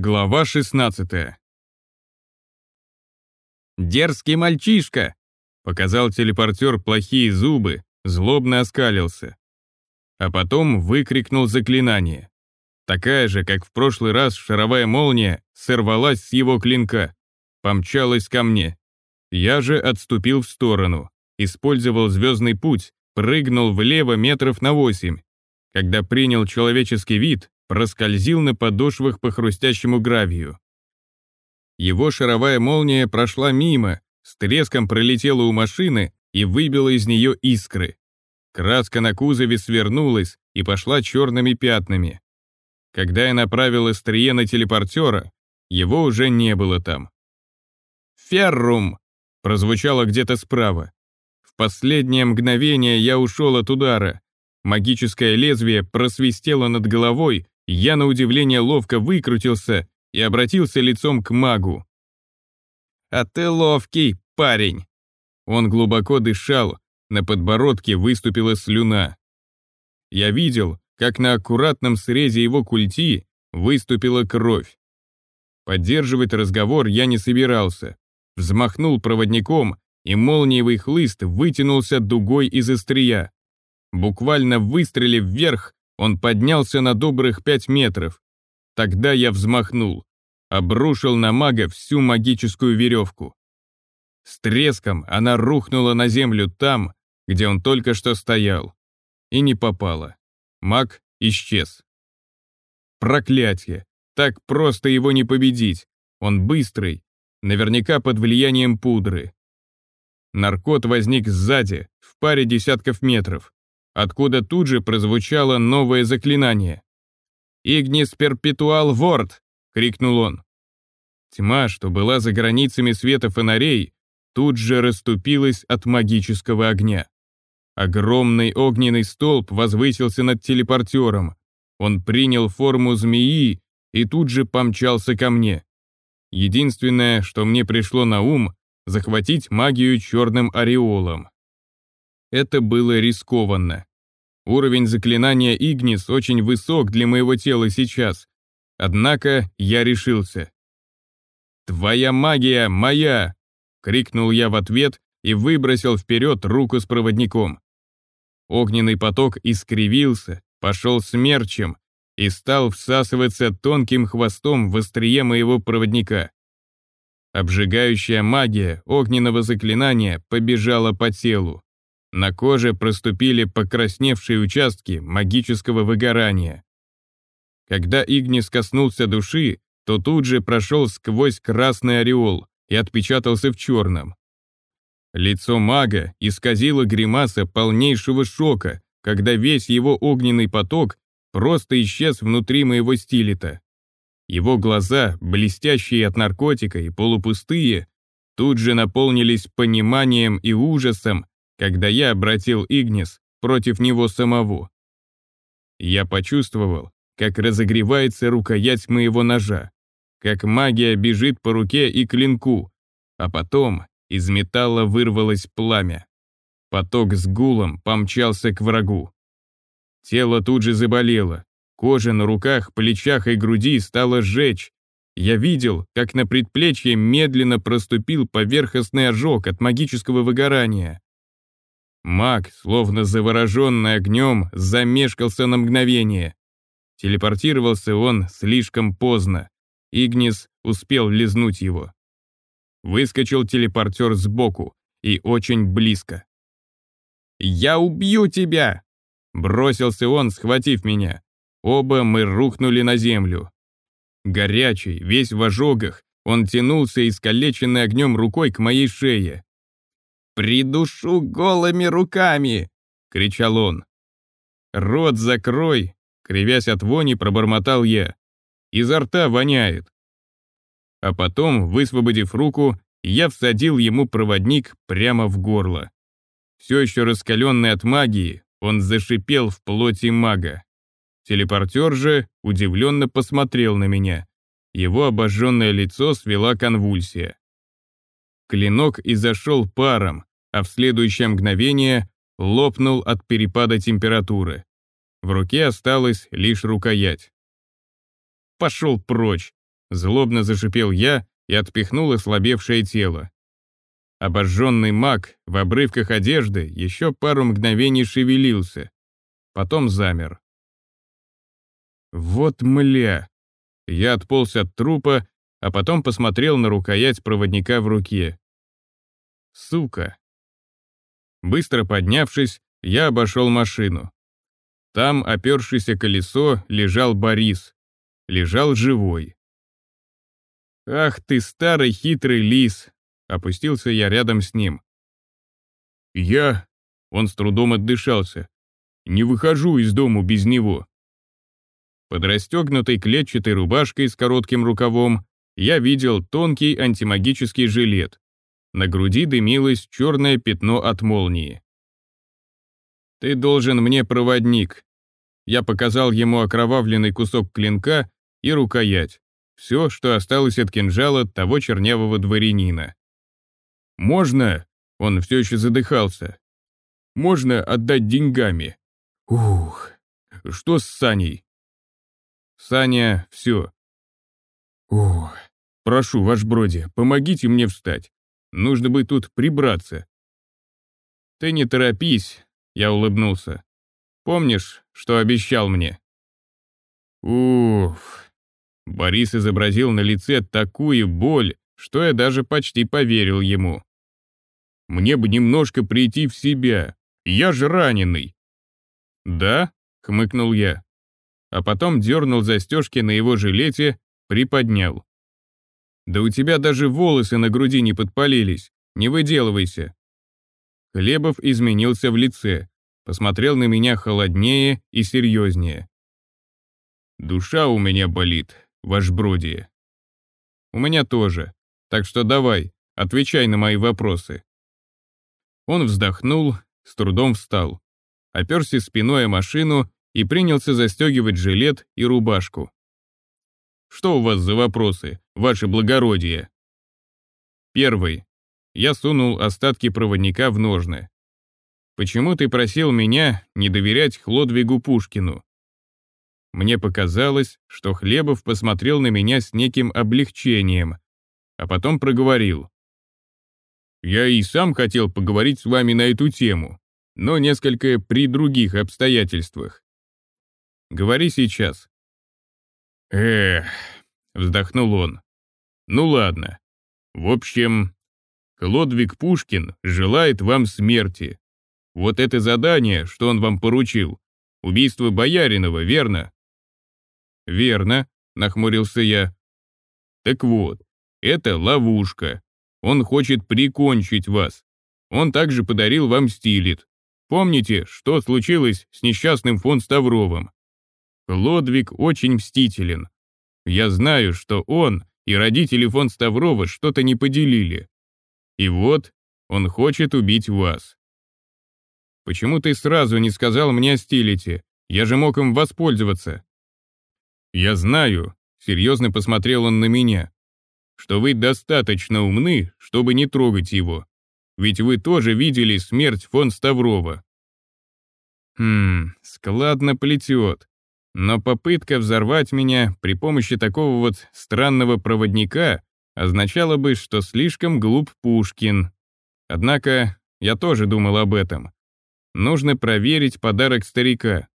Глава 16 «Дерзкий мальчишка!» — показал телепортер плохие зубы, злобно оскалился. А потом выкрикнул заклинание. Такая же, как в прошлый раз шаровая молния, сорвалась с его клинка, помчалась ко мне. Я же отступил в сторону, использовал звездный путь, прыгнул влево метров на восемь. Когда принял человеческий вид, проскользил на подошвах по хрустящему гравию. Его шаровая молния прошла мимо, с треском пролетела у машины и выбила из нее искры. Краска на кузове свернулась и пошла черными пятнами. Когда я направил острие на телепортера, его уже не было там. «Феррум!» — прозвучало где-то справа. В последнее мгновение я ушел от удара. Магическое лезвие просвистело над головой, я на удивление ловко выкрутился и обратился лицом к магу. «А ты ловкий, парень!» Он глубоко дышал, на подбородке выступила слюна. Я видел, как на аккуратном срезе его культи выступила кровь. Поддерживать разговор я не собирался. Взмахнул проводником, и молниевый хлыст вытянулся дугой из острия. Буквально выстрелив вверх, он поднялся на добрых пять метров. Тогда я взмахнул, обрушил на мага всю магическую веревку. С треском она рухнула на землю там, где он только что стоял. И не попала. Маг исчез. Проклятие! Так просто его не победить. Он быстрый, наверняка под влиянием пудры. Наркот возник сзади, в паре десятков метров, откуда тут же прозвучало новое заклинание. «Игнис перпетуал ворд!» — крикнул он. Тьма, что была за границами света фонарей, тут же расступилась от магического огня. Огромный огненный столб возвысился над телепортером. Он принял форму змеи и тут же помчался ко мне. Единственное, что мне пришло на ум, захватить магию черным ореолом. Это было рискованно. Уровень заклинания Игнис очень высок для моего тела сейчас. Однако я решился. «Твоя магия моя!» — крикнул я в ответ и выбросил вперед руку с проводником. Огненный поток искривился, пошел смерчем и стал всасываться тонким хвостом в острие моего проводника. Обжигающая магия огненного заклинания побежала по телу. На коже проступили покрасневшие участки магического выгорания. Когда Игнис коснулся души, то тут же прошел сквозь красный ореол и отпечатался в черном. Лицо мага исказило гримаса полнейшего шока, когда весь его огненный поток просто исчез внутри моего стилета. Его глаза, блестящие от наркотика и полупустые, тут же наполнились пониманием и ужасом, когда я обратил Игнис против него самого. Я почувствовал, как разогревается рукоять моего ножа, как магия бежит по руке и клинку, а потом из металла вырвалось пламя. Поток с гулом помчался к врагу. Тело тут же заболело. Кожа на руках, плечах и груди стала жечь. Я видел, как на предплечье медленно проступил поверхностный ожог от магического выгорания. Маг, словно завороженный огнем, замешкался на мгновение. Телепортировался он слишком поздно. Игнис успел лизнуть его. Выскочил телепортер сбоку и очень близко. «Я убью тебя!» Бросился он, схватив меня. Оба мы рухнули на землю. Горячий, весь в ожогах, он тянулся искалеченной огнем рукой к моей шее. «Придушу голыми руками!» — кричал он. «Рот закрой!» — кривясь от вони, пробормотал я. «Изо рта воняет!» а потом, высвободив руку, я всадил ему проводник прямо в горло. Все еще раскаленный от магии, он зашипел в плоти мага. Телепортер же удивленно посмотрел на меня. Его обожженное лицо свела конвульсия. Клинок изошел паром, а в следующее мгновение лопнул от перепада температуры. В руке осталась лишь рукоять. «Пошел прочь!» Злобно зашипел я и отпихнул ослабевшее тело. Обожженный маг в обрывках одежды еще пару мгновений шевелился, потом замер. Вот мля! Я отполз от трупа, а потом посмотрел на рукоять проводника в руке. Сука! Быстро поднявшись, я обошел машину. Там, опершийся колесо, лежал Борис. Лежал живой. «Ах ты, старый хитрый лис!» Опустился я рядом с ним. «Я...» Он с трудом отдышался. «Не выхожу из дому без него». Под расстегнутой клетчатой рубашкой с коротким рукавом я видел тонкий антимагический жилет. На груди дымилось черное пятно от молнии. «Ты должен мне проводник». Я показал ему окровавленный кусок клинка и рукоять. Все, что осталось от кинжала того чернявого дворянина. «Можно?» — он все еще задыхался. «Можно отдать деньгами?» «Ух, что с Саней?» «Саня, все». «Ух, прошу, ваш броди, помогите мне встать. Нужно бы тут прибраться». «Ты не торопись», — я улыбнулся. «Помнишь, что обещал мне?» «Уф». Борис изобразил на лице такую боль, что я даже почти поверил ему. Мне бы немножко прийти в себя. Я же раненый». «Да?» — хмыкнул я. А потом дернул застежки на его жилете, приподнял. «Да у тебя даже волосы на груди не подпалились. Не выделывайся». Хлебов изменился в лице, посмотрел на меня холоднее и серьезнее. «Душа у меня болит, ваш бродие». «У меня тоже, так что давай, отвечай на мои вопросы». Он вздохнул, с трудом встал, оперся спиной о машину и принялся застегивать жилет и рубашку. «Что у вас за вопросы, ваше благородие?» Первый. Я сунул остатки проводника в ножны. «Почему ты просил меня не доверять Хлодвигу Пушкину?» Мне показалось, что Хлебов посмотрел на меня с неким облегчением, а потом проговорил. Я и сам хотел поговорить с вами на эту тему, но несколько при других обстоятельствах. Говори сейчас. Эх, вздохнул он. Ну ладно. В общем, Клодвиг Пушкин желает вам смерти. Вот это задание, что он вам поручил. Убийство Бояринова, верно? Верно, нахмурился я. Так вот, это ловушка. Он хочет прикончить вас. Он также подарил вам стилет. Помните, что случилось с несчастным фон Ставровым? Лодвиг очень мстителен. Я знаю, что он и родители фон Ставрова что-то не поделили. И вот, он хочет убить вас. Почему ты сразу не сказал мне о стилете? Я же мог им воспользоваться. Я знаю, серьезно посмотрел он на меня что вы достаточно умны, чтобы не трогать его. Ведь вы тоже видели смерть фон Ставрова. Хм, складно плетет. Но попытка взорвать меня при помощи такого вот странного проводника означала бы, что слишком глуп Пушкин. Однако я тоже думал об этом. Нужно проверить подарок старика.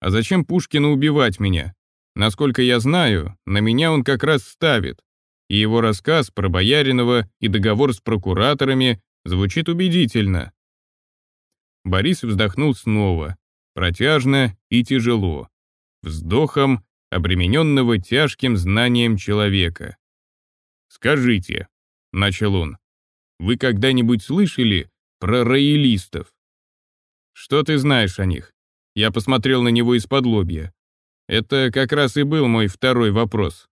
А зачем Пушкину убивать меня? Насколько я знаю, на меня он как раз ставит и его рассказ про Бояринова и договор с прокураторами звучит убедительно. Борис вздохнул снова, протяжно и тяжело, вздохом, обремененного тяжким знанием человека. «Скажите», — начал он, — «вы когда-нибудь слышали про роялистов?» «Что ты знаешь о них?» Я посмотрел на него из-под лобья. Это как раз и был мой второй вопрос.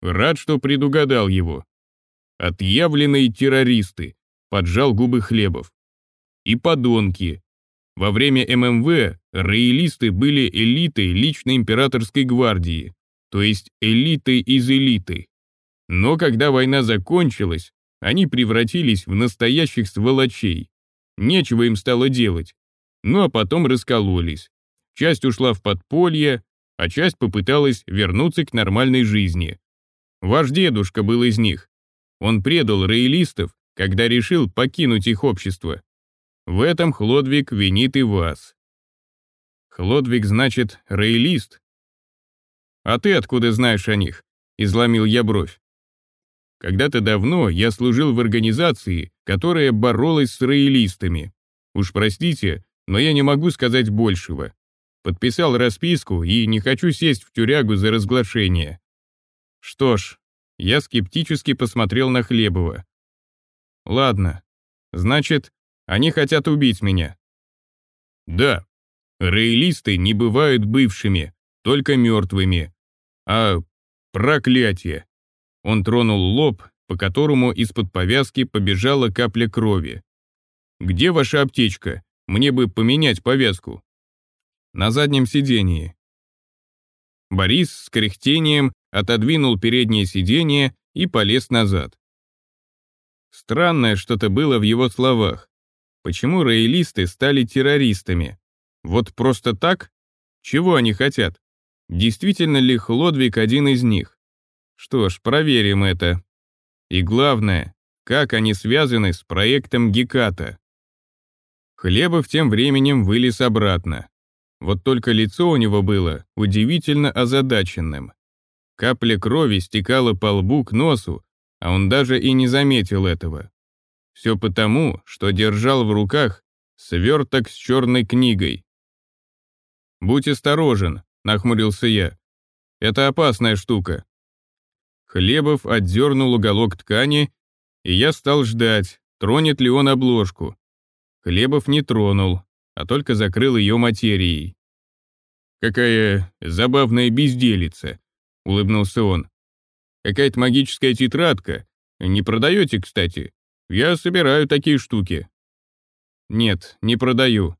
Рад, что предугадал его. Отъявленные террористы, поджал губы Хлебов. И подонки. Во время ММВ роялисты были элитой личной императорской гвардии, то есть элитой из элиты. Но когда война закончилась, они превратились в настоящих сволочей. Нечего им стало делать. Ну а потом раскололись. Часть ушла в подполье, а часть попыталась вернуться к нормальной жизни. Ваш дедушка был из них. Он предал роялистов, когда решил покинуть их общество. В этом Хлодвиг винит и вас. Хлодвиг значит роялист. А ты откуда знаешь о них? Изломил я бровь. Когда-то давно я служил в организации, которая боролась с роялистами. Уж простите, но я не могу сказать большего. Подписал расписку и не хочу сесть в тюрягу за разглашение. Что ж, я скептически посмотрел на Хлебова. Ладно, значит, они хотят убить меня. Да, роялисты не бывают бывшими, только мертвыми. А проклятие! Он тронул лоб, по которому из-под повязки побежала капля крови. «Где ваша аптечка? Мне бы поменять повязку». «На заднем сидении». Борис с кряхтением отодвинул переднее сиденье и полез назад. Странное что-то было в его словах. Почему роялисты стали террористами? Вот просто так? Чего они хотят? Действительно ли Хлодвиг один из них? Что ж, проверим это. И главное, как они связаны с проектом Геката. Хлебов тем временем вылез обратно. Вот только лицо у него было удивительно озадаченным. Капля крови стекала по лбу к носу, а он даже и не заметил этого. Все потому, что держал в руках сверток с черной книгой. «Будь осторожен», — нахмурился я. «Это опасная штука». Хлебов отдернул уголок ткани, и я стал ждать, тронет ли он обложку. Хлебов не тронул, а только закрыл ее материей. «Какая забавная безделица», — улыбнулся он. «Какая-то магическая тетрадка. Не продаете, кстати? Я собираю такие штуки». «Нет, не продаю».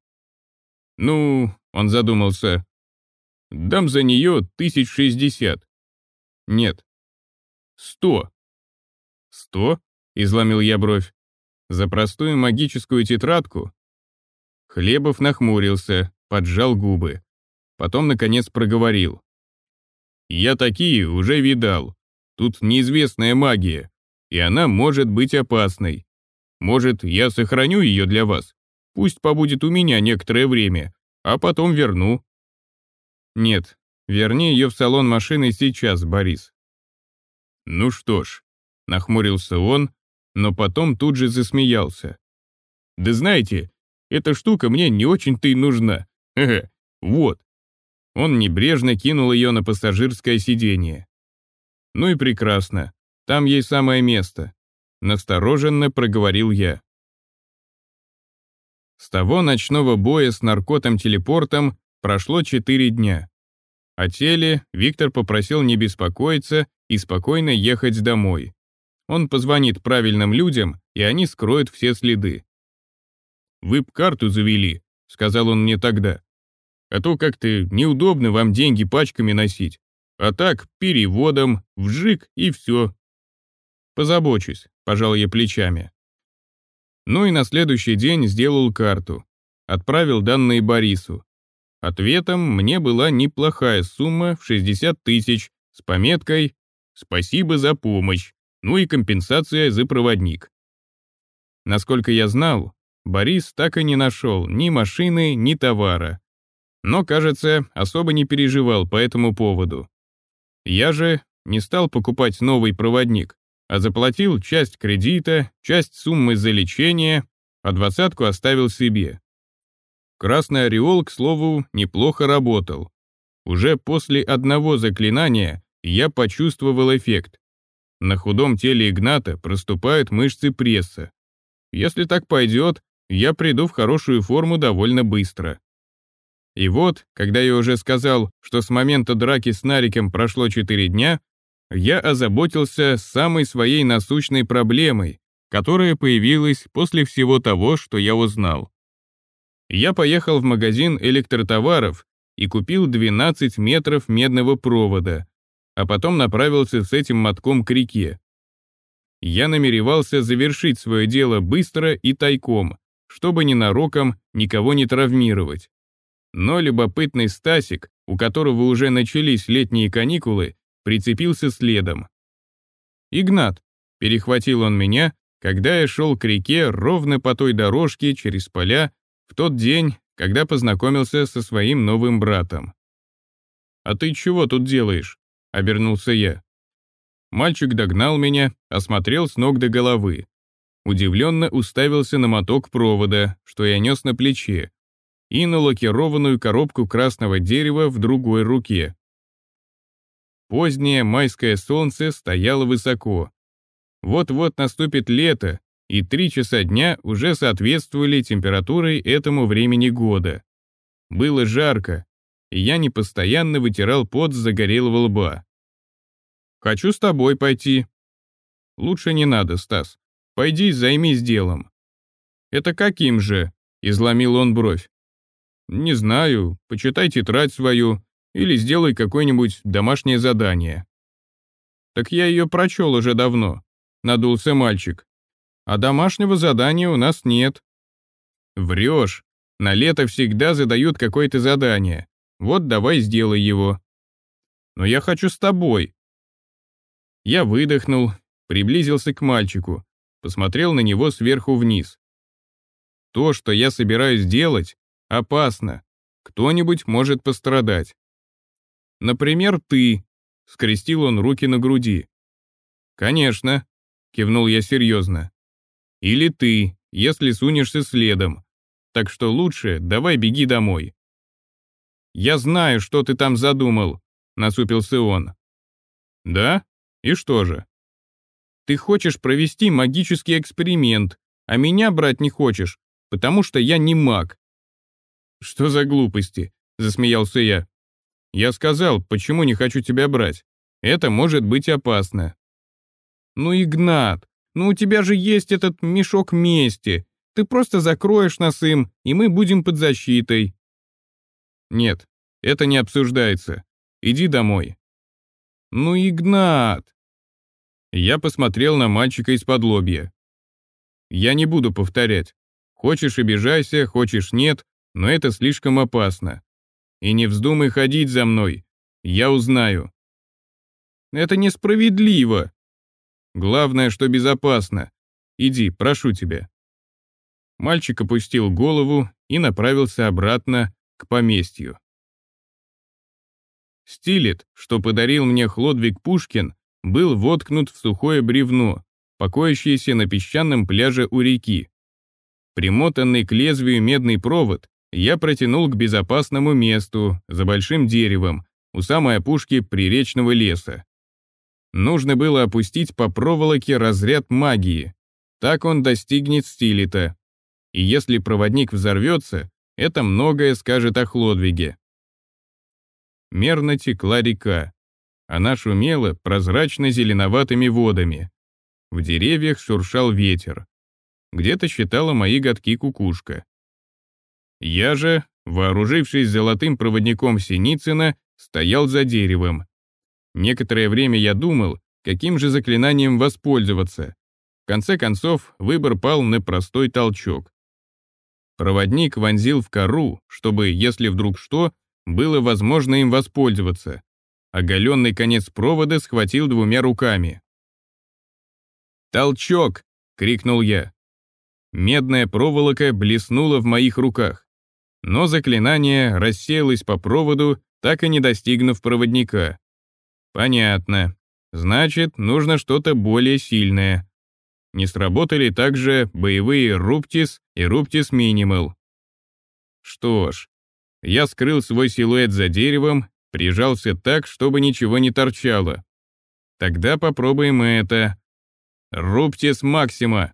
«Ну...» — он задумался. «Дам за нее тысяч шестьдесят». «Нет». «Сто». «Сто?» — изломил я бровь. «За простую магическую тетрадку?» Хлебов нахмурился, поджал губы. Потом, наконец, проговорил. «Я такие уже видал. Тут неизвестная магия и она может быть опасной. Может, я сохраню ее для вас? Пусть побудет у меня некоторое время, а потом верну». «Нет, верни ее в салон машины сейчас, Борис». «Ну что ж», — нахмурился он, но потом тут же засмеялся. «Да знаете, эта штука мне не очень-то и нужна. Ага, вот». Он небрежно кинул ее на пассажирское сиденье. «Ну и прекрасно. Там ей самое место», — настороженно проговорил я. С того ночного боя с наркотом-телепортом прошло четыре дня. О теле Виктор попросил не беспокоиться и спокойно ехать домой. Он позвонит правильным людям, и они скроют все следы. «Вы б карту завели», — сказал он мне тогда. «А то как-то неудобно вам деньги пачками носить. А так, переводом, вжик и все, Позабочусь, пожал я плечами. Ну и на следующий день сделал карту. Отправил данные Борису. Ответом мне была неплохая сумма в 60 тысяч с пометкой «Спасибо за помощь», ну и компенсация за проводник. Насколько я знал, Борис так и не нашел ни машины, ни товара. Но, кажется, особо не переживал по этому поводу. Я же не стал покупать новый проводник, а заплатил часть кредита, часть суммы за лечение, а двадцатку оставил себе. Красный ореол, к слову, неплохо работал. Уже после одного заклинания я почувствовал эффект. На худом теле Игната проступают мышцы пресса. Если так пойдет, я приду в хорошую форму довольно быстро. И вот, когда я уже сказал, что с момента драки с Нариком прошло 4 дня, я озаботился самой своей насущной проблемой, которая появилась после всего того, что я узнал. Я поехал в магазин электротоваров и купил 12 метров медного провода, а потом направился с этим мотком к реке. Я намеревался завершить свое дело быстро и тайком, чтобы ненароком никого не травмировать. Но любопытный Стасик, у которого уже начались летние каникулы, прицепился следом. «Игнат», — перехватил он меня, когда я шел к реке ровно по той дорожке через поля в тот день, когда познакомился со своим новым братом. «А ты чего тут делаешь?» — обернулся я. Мальчик догнал меня, осмотрел с ног до головы. Удивленно уставился на моток провода, что я нес на плече, и на лакированную коробку красного дерева в другой руке. Позднее майское солнце стояло высоко. Вот-вот наступит лето, и три часа дня уже соответствовали температурой этому времени года. Было жарко, и я непостоянно вытирал пот с загорелого лба. «Хочу с тобой пойти». «Лучше не надо, Стас. Пойди займись делом». «Это каким же?» — изломил он бровь. «Не знаю, почитай тетрадь свою или сделай какое-нибудь домашнее задание». «Так я ее прочел уже давно», — надулся мальчик. «А домашнего задания у нас нет». «Врешь. На лето всегда задают какое-то задание. Вот давай сделай его». «Но я хочу с тобой». Я выдохнул, приблизился к мальчику, посмотрел на него сверху вниз. То, что я собираюсь делать, Опасно. Кто-нибудь может пострадать. Например, ты. Скрестил он руки на груди. Конечно. Кивнул я серьезно. Или ты, если сунешься следом. Так что лучше давай беги домой. Я знаю, что ты там задумал, насупился он. Да? И что же? Ты хочешь провести магический эксперимент, а меня брать не хочешь, потому что я не маг. «Что за глупости?» — засмеялся я. «Я сказал, почему не хочу тебя брать. Это может быть опасно». «Ну, Игнат, ну у тебя же есть этот мешок мести. Ты просто закроешь нас им, и мы будем под защитой». «Нет, это не обсуждается. Иди домой». «Ну, Игнат!» Я посмотрел на мальчика из-под лобья. «Я не буду повторять. Хочешь обижайся, хочешь нет, но это слишком опасно. И не вздумай ходить за мной, я узнаю. Это несправедливо. Главное, что безопасно. Иди, прошу тебя. Мальчик опустил голову и направился обратно к поместью. Стилет, что подарил мне Хлодвиг Пушкин, был воткнут в сухое бревно, покоящееся на песчаном пляже у реки. Примотанный к лезвию медный провод я протянул к безопасному месту, за большим деревом, у самой опушки приречного леса. Нужно было опустить по проволоке разряд магии. Так он достигнет стилита. И если проводник взорвется, это многое скажет о Хлодвиге. Мерно текла река. Она шумела прозрачно-зеленоватыми водами. В деревьях шуршал ветер. Где-то считала мои годки кукушка. Я же, вооружившись золотым проводником Синицына, стоял за деревом. Некоторое время я думал, каким же заклинанием воспользоваться. В конце концов, выбор пал на простой толчок. Проводник вонзил в кору, чтобы, если вдруг что, было возможно им воспользоваться. Оголенный конец провода схватил двумя руками. «Толчок!» — крикнул я. Медная проволока блеснула в моих руках но заклинание рассеялось по проводу, так и не достигнув проводника. Понятно. Значит, нужно что-то более сильное. Не сработали также боевые Руптис и Руптис Минимал. Что ж, я скрыл свой силуэт за деревом, прижался так, чтобы ничего не торчало. Тогда попробуем это. Руптис Максима.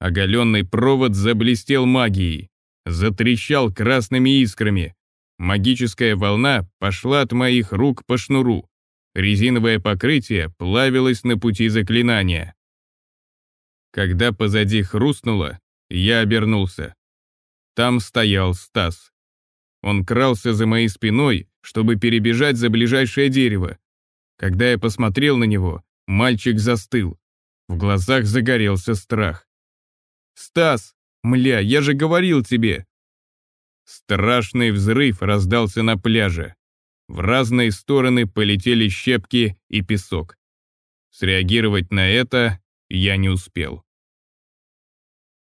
Оголенный провод заблестел магией затрещал красными искрами. Магическая волна пошла от моих рук по шнуру. Резиновое покрытие плавилось на пути заклинания. Когда позади хрустнуло, я обернулся. Там стоял Стас. Он крался за моей спиной, чтобы перебежать за ближайшее дерево. Когда я посмотрел на него, мальчик застыл. В глазах загорелся страх. «Стас!» «Мля, я же говорил тебе!» Страшный взрыв раздался на пляже. В разные стороны полетели щепки и песок. Среагировать на это я не успел.